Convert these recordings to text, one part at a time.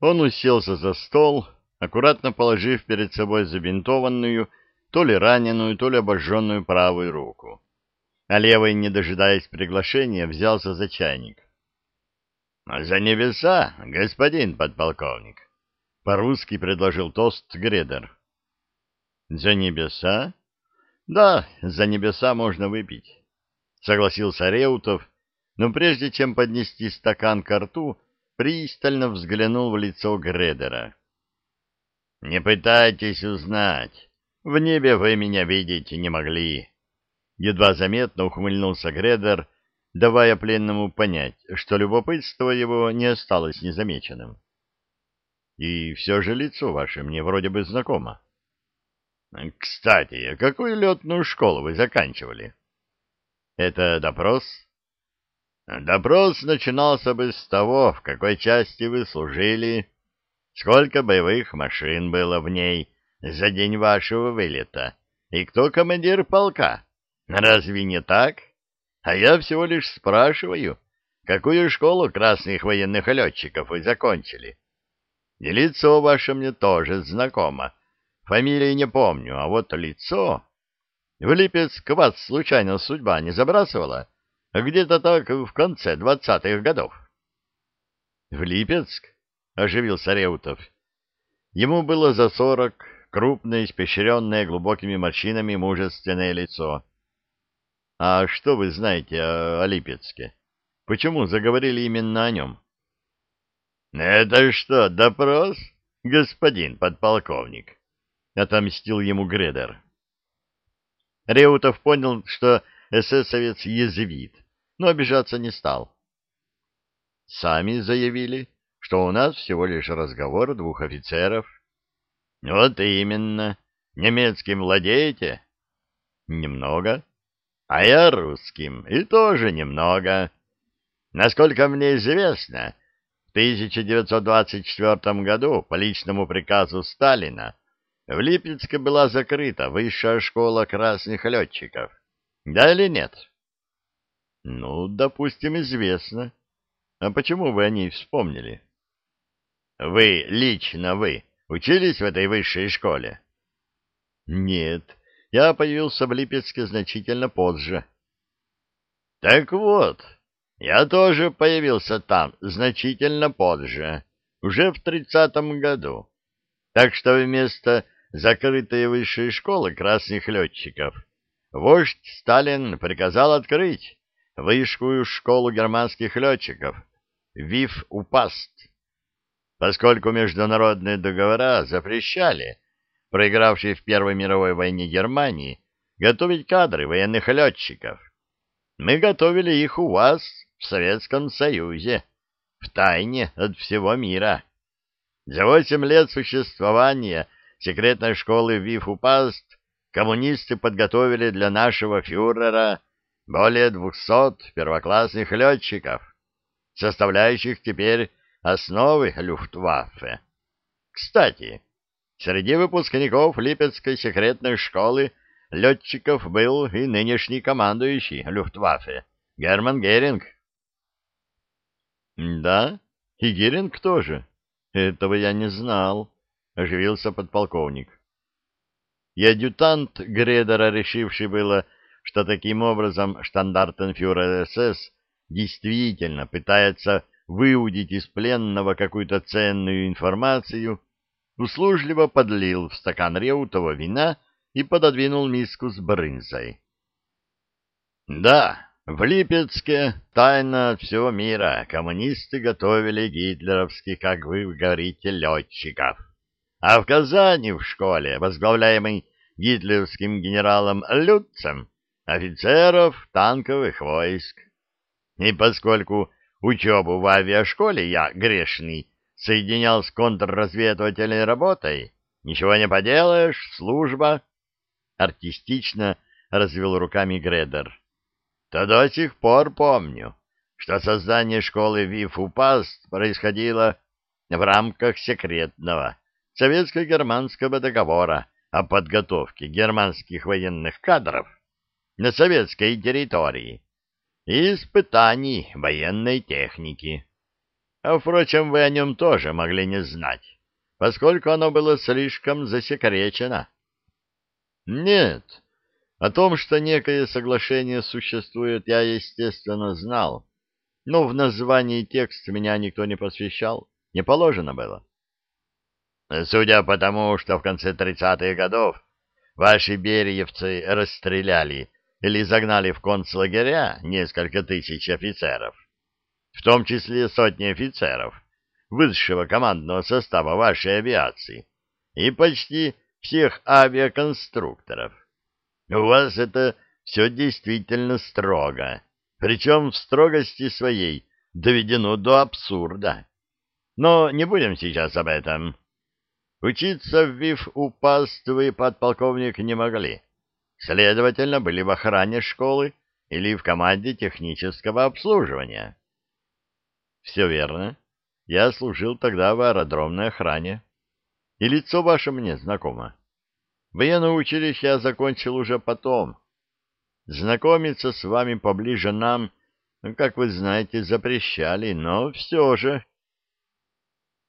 Он уселся за стол, аккуратно положив перед собой забинтованную, то ли раненую, то ли обожженную правую руку. А левый, не дожидаясь приглашения, взялся за чайник. — За небеса, господин подполковник! — по-русски предложил тост Гредер. — За небеса? — Да, за небеса можно выпить, — согласился Реутов, но прежде чем поднести стакан к рту, пристально взглянул в лицо Гредера. — Не пытайтесь узнать. В небе вы меня видеть не могли. Едва заметно ухмыльнулся Гредер, давая пленному понять, что любопытство его не осталось незамеченным. — И все же лицо ваше мне вроде бы знакомо. — Кстати, какую летную школу вы заканчивали? — Это допрос? Допрос начинался бы с того, в какой части вы служили, сколько боевых машин было в ней за день вашего вылета, и кто командир полка. Разве не так? А я всего лишь спрашиваю, какую школу красных военных летчиков вы закончили. И лицо ваше мне тоже знакомо. Фамилии не помню, а вот лицо... В Липецк вас случайно судьба не забрасывала? — где-то так в конце двадцатых годов. — В Липецк? — оживился Реутов. Ему было за сорок, крупное, испещренное глубокими морщинами мужественное лицо. — А что вы знаете о, о Липецке? Почему заговорили именно о нем? — Это что, допрос, господин подполковник? — отомстил ему Гредер. Реутов понял, что эсэсовец язвит, но обижаться не стал. Сами заявили, что у нас всего лишь разговор двух офицеров. Вот именно. Немецким владеете? Немного. А я русским, и тоже немного. Насколько мне известно, в 1924 году по личному приказу Сталина в Липецке была закрыта высшая школа красных летчиков. Да или нет? Ну, допустим, известно. А почему вы о ней вспомнили? Вы, лично вы, учились в этой высшей школе? Нет, я появился в Липецке значительно позже. Так вот, я тоже появился там значительно позже, уже в тридцатом году. Так что вместо закрытой высшей школы красных летчиков вождь Сталин приказал открыть высшую школу германских летчиков, ВИФ УПАСТ, поскольку международные договора запрещали проигравшей в Первой мировой войне Германии готовить кадры военных летчиков. Мы готовили их у вас, в Советском Союзе, в тайне от всего мира. За восемь лет существования секретной школы ВИФ УПАСТ коммунисты подготовили для нашего фюрера более двухсот первоклассных летчиков, составляющих теперь основы Люфтваффе. Кстати, среди выпускников Липецкой секретной школы летчиков был и нынешний командующий Люфтваффе Герман Геринг. «Да, и Геринг тоже. Этого я не знал», — оживился подполковник. И адъютант Гредера, решивший было, что таким образом штандартенфюрер СС действительно пытается выудить из пленного какую-то ценную информацию, услужливо подлил в стакан реутого вина и пододвинул миску с брынзой. Да, в Липецке тайна от всего мира коммунисты готовили гитлеровских, как вы говорите, летчиков. А в Казани в школе, возглавляемой гитлеровским генералом Люцем, офицеров танковых войск. И поскольку учебу в авиашколе я, грешный, соединял с контрразведывательной работой, ничего не поделаешь, служба, артистично развел руками Гредер, то до сих пор помню, что создание школы ВИФ-УПАСТ происходило в рамках секретного советско-германского договора о подготовке германских военных кадров на советской территории и испытаний военной техники. А, впрочем, вы о нем тоже могли не знать, поскольку оно было слишком засекречено. Нет, о том, что некое соглашение существует, я, естественно, знал, но в названии текст меня никто не посвящал, не положено было. Судя по тому, что в конце тридцатых годов ваши бериевцы расстреляли или загнали в концлагеря несколько тысяч офицеров, в том числе сотни офицеров высшего командного состава вашей авиации и почти всех авиаконструкторов. У вас это все действительно строго, причем в строгости своей доведено до абсурда. Но не будем сейчас об этом. Учиться в ВИФ упасть вы, подполковник, не могли. Следовательно, были в охране школы или в команде технического обслуживания. Все верно. Я служил тогда в аэродромной охране. И лицо ваше мне знакомо. Военное училище я закончил уже потом. Знакомиться с вами поближе нам, как вы знаете, запрещали, но все же...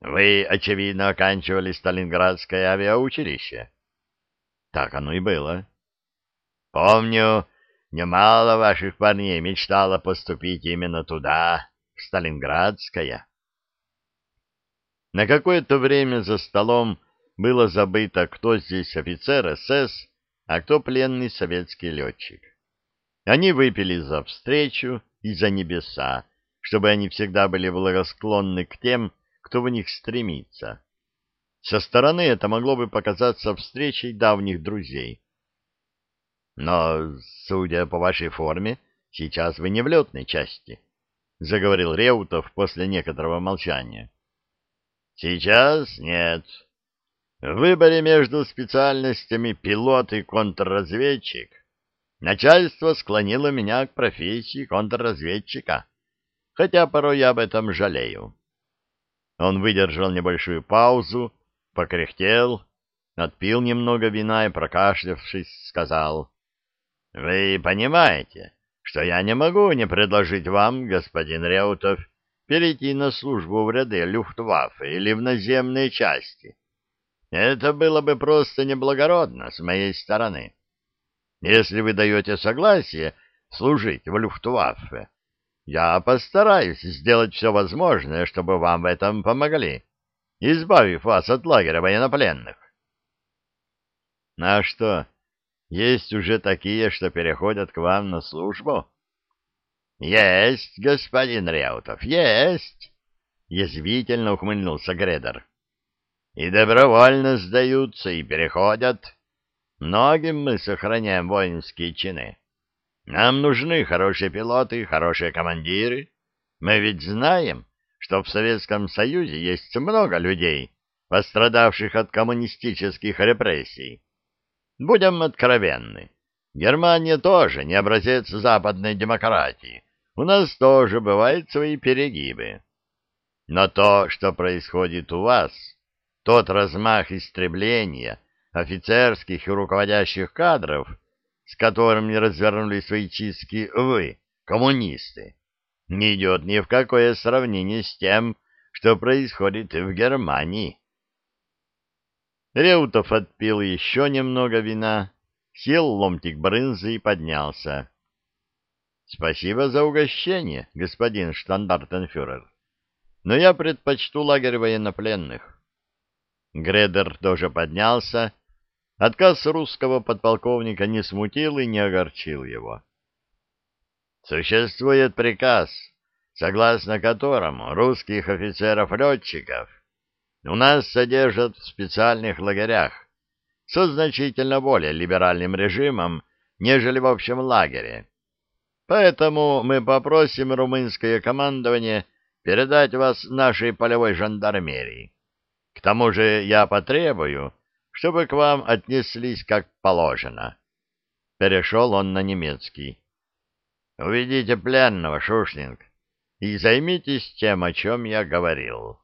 Вы, очевидно, оканчивали Сталинградское авиаучилище. Так оно и было. Помню, немало ваших парней мечтало поступить именно туда, в Сталинградское. На какое-то время за столом было забыто, кто здесь офицер СС, а кто пленный советский летчик. Они выпили за встречу и за небеса, чтобы они всегда были благосклонны к тем, кто в них стремится. Со стороны это могло бы показаться встречей давних друзей. Но, судя по вашей форме, сейчас вы не в летной части, — заговорил Реутов после некоторого молчания. — Сейчас нет. В выборе между специальностями пилот и контрразведчик начальство склонило меня к профессии контрразведчика, хотя порой я об этом жалею. Он выдержал небольшую паузу, покряхтел, отпил немного вина и, прокашлявшись, сказал, — Вы понимаете, что я не могу не предложить вам, господин Реутов, перейти на службу в ряды Люфтваффе или в наземные части. Это было бы просто неблагородно с моей стороны. Если вы даете согласие служить в Люфтваффе, я постараюсь сделать все возможное, чтобы вам в этом помогли, избавив вас от лагеря военнопленных. — А что, есть уже такие, что переходят к вам на службу? — Есть, господин Реутов, есть! — язвительно ухмыльнулся Гредер. — И добровольно сдаются, и переходят. Многим мы сохраняем воинские чины. Нам нужны хорошие пилоты, хорошие командиры. Мы ведь знаем, что в Советском Союзе есть много людей, пострадавших от коммунистических репрессий. Будем откровенны. Германия тоже не образец западной демократии. У нас тоже бывают свои перегибы. Но то, что происходит у вас, тот размах истребления офицерских и руководящих кадров — с которыми развернули свои чистки вы, коммунисты, не идет ни в какое сравнение с тем, что происходит в Германии. Реутов отпил еще немного вина, сел ломтик брынзы и поднялся. — Спасибо за угощение, господин штандартенфюрер, но я предпочту лагерь военнопленных. Гредер тоже поднялся Отказ русского подполковника не смутил и не огорчил его. Существует приказ, согласно которому русских офицеров-летчиков у нас содержат в специальных лагерях со значительно более либеральным режимом, нежели в общем лагере. Поэтому мы попросим румынское командование передать вас нашей полевой жандармерии. К тому же я потребую, чтобы к вам отнеслись как положено. Перешел он на немецкий. Уведите пленного, Шушнинг, и займитесь тем, о чем я говорил.